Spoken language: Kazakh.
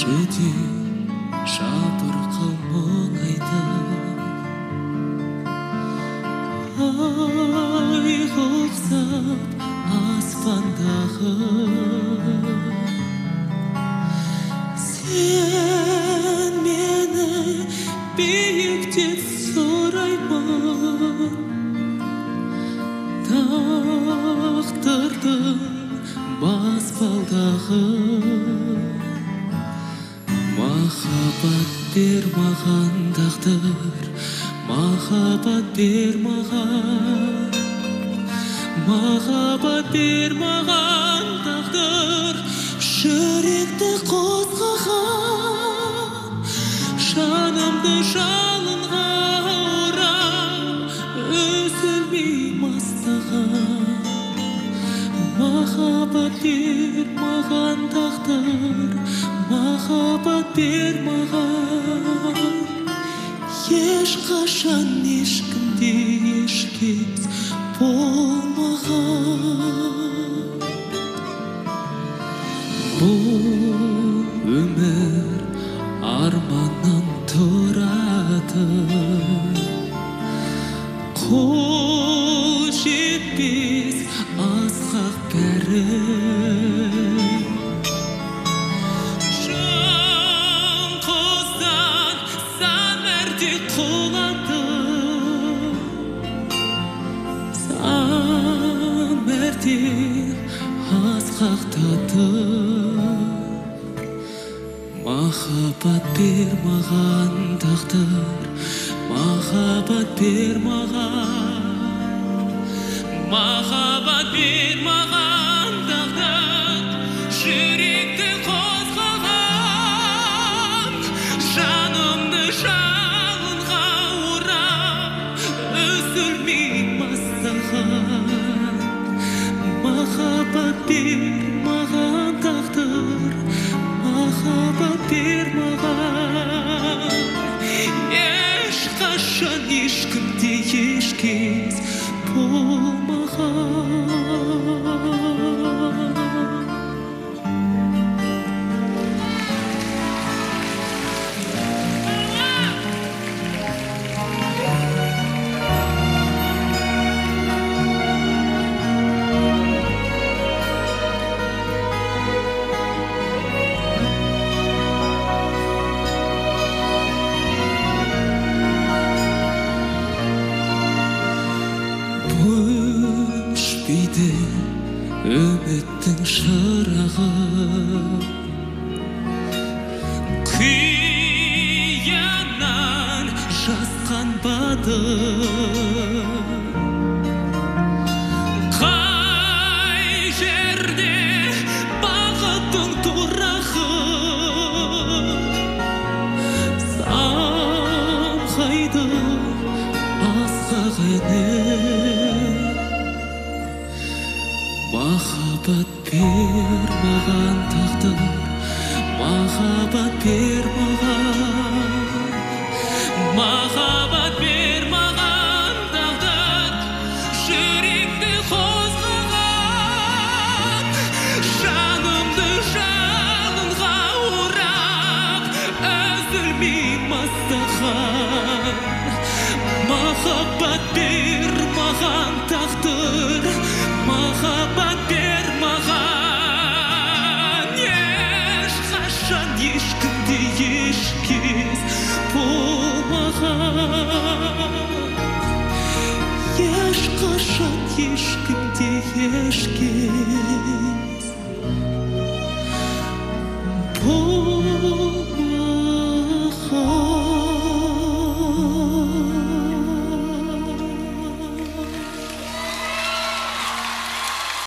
кейде жабырқау мұңайды ай құлпсап аспандағы сен мені биіктен сұраймын Тақтырдың баспалдағы махаббат бер маған тағдыр махаббат бер маған махаббат бер маған тағдыр жүректі қозғаған жанымды жалынға орап үзілмей мастаған махаббат бер маған махаббат бер маған ешқашан ешкімде ешкез болмаған. Бұл өмір арманнан тұрады. Қол жетпес асқақ бәрі құлады сан мәрте асқақтады махаббат бер маған тағдыр махаббат бер маған махаббат бер маған махаббат бер маған тағдыр махаббат бер маған ешқашан ешкімде ешкез болмаған үміттің шырағы жасқан батыр қай жерде бақыттың тұрағы самғайды асқақ махаббат бер маған тағдыр махаббат бер маған махаббат бер маған тағдыр жүректі қозғаған жанымды жалынға орап үзілмей мастаған махаббат бер маған махаббат бер маған ешқашан ешкімде ешкез болмаған ешқашан ешкімде ешкез бол